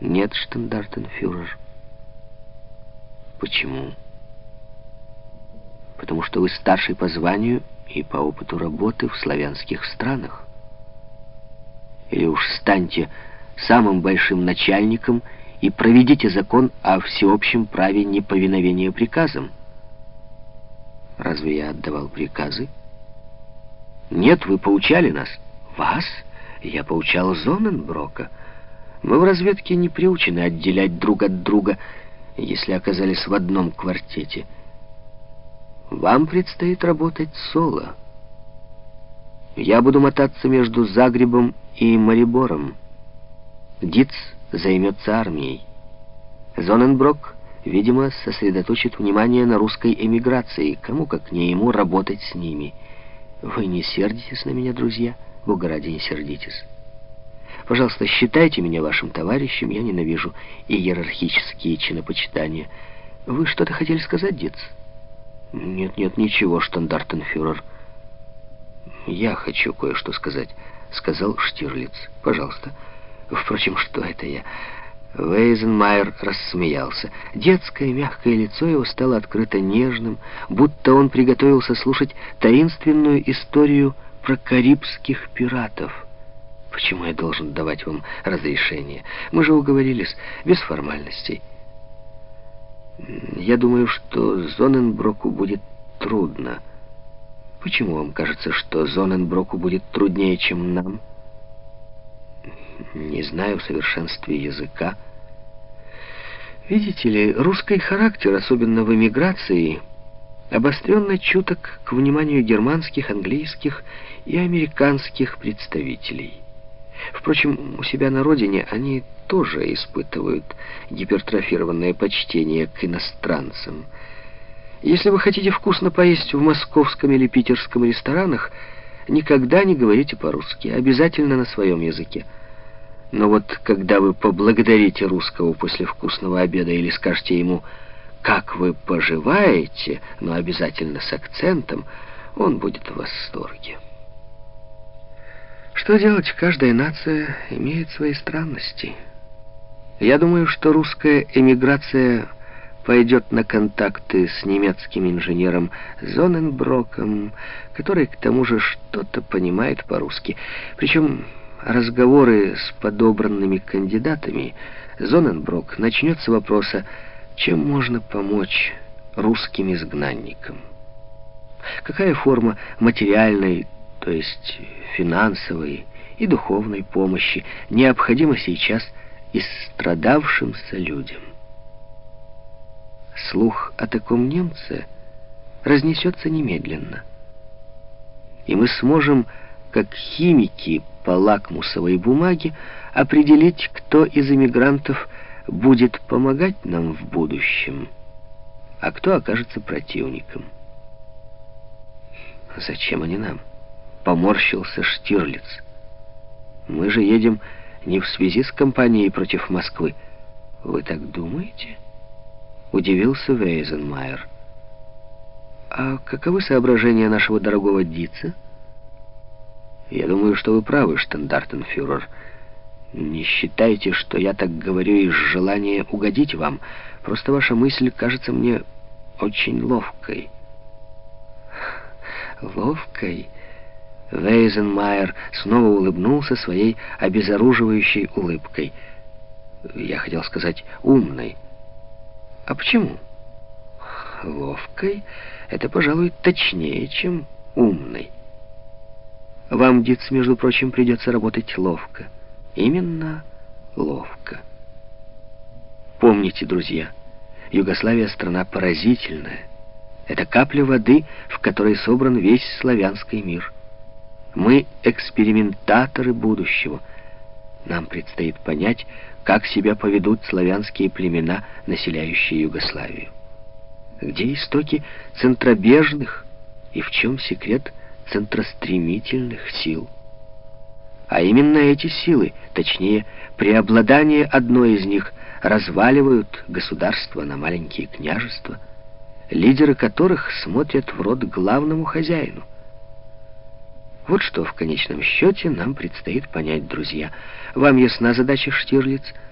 Нет, штандартенфюрер. Почему? Потому что вы старший по званию и по опыту работы в славянских странах. Или уж станьте самым большим начальником и проведите закон о всеобщем праве неповиновения приказам. Разве я отдавал приказы? Нет, вы поучали нас. Вас? Я поучал Зоненброка. Мы в разведке не приучены отделять друг от друга, если оказались в одном квартете. Вам предстоит работать соло. Я буду мотаться между Загребом и Марибором. Диц займется армией. Зоненброк, видимо, сосредоточит внимание на русской эмиграции. Кому, как не ему, работать с ними. Вы не сердитесь на меня, друзья? Бога ради, не сердитесь. Пожалуйста, считайте меня вашим товарищем. Я ненавижу иерархические чинопочитания. Вы что-то хотели сказать, Диц? Нет, нет, ничего, штандартенфюрер. Я хочу кое-что сказать, сказал Штирлиц. Пожалуйста. Впрочем, что это я? Вейзенмайер рассмеялся. Детское мягкое лицо его стало открыто нежным, будто он приготовился слушать таинственную историю про карибских пиратов. Почему я должен давать вам разрешение? Мы же уговорились без формальностей. Я думаю, что Зоненброку будет трудно. Почему вам кажется, что Зоненброку будет труднее, чем нам? Не знаю в совершенстве языка. Видите ли, русский характер, особенно в эмиграции, обостренно чуток к вниманию германских, английских и американских представителей. Впрочем, у себя на родине они тоже испытывают гипертрофированное почтение к иностранцам. Если вы хотите вкусно поесть в московском или питерском ресторанах, никогда не говорите по-русски, обязательно на своем языке. Но вот когда вы поблагодарите русского после вкусного обеда или скажете ему «как вы поживаете», но обязательно с акцентом, он будет в восторге. Что делать? Каждая нация имеет свои странности. Я думаю, что русская эмиграция пойдет на контакты с немецким инженером Зоненброком, который к тому же что-то понимает по-русски. Причем разговоры с подобранными кандидатами Зоненброк начнет с вопроса, чем можно помочь русским изгнанникам. Какая форма материальной, то есть финансовой и духовной помощи необходима сейчас истрадавшимся людям. Слух о таком немце разнесется немедленно. И мы сможем, как химики по лакмусовой бумаге, определить, кто из эмигрантов будет помогать нам в будущем, а кто окажется противником. Зачем они нам? Поморщился Штирлиц. Мы же едем не в связи с кампанией против Москвы. Вы так думаете? Удивился Вейзенмайер. А каковы соображения нашего дорогого Дица? Я думаю, что вы правы, штандартенфюрер. Не считайте, что я так говорю из желания угодить вам. Просто ваша мысль кажется мне очень ловкой. Ловкой? Вейзенмайер снова улыбнулся своей обезоруживающей улыбкой. Я хотел сказать «умной». А почему? Ловкой — это, пожалуй, точнее, чем умной. Вам, Диц, между прочим, придется работать ловко. Именно ловко. Помните, друзья, Югославия — страна поразительная. Это капля воды, в которой собран весь славянский мир — мы экспериментаторы будущего. Нам предстоит понять, как себя поведут славянские племена, населяющие Югославию. Где истоки центробежных и в чем секрет центростремительных сил? А именно эти силы, точнее, преобладание одной из них, разваливают государство на маленькие княжества, лидеры которых смотрят в рот главному хозяину — вот что в конечном счете нам предстоит понять, друзья. Вам ясна задача, Штирлиц? —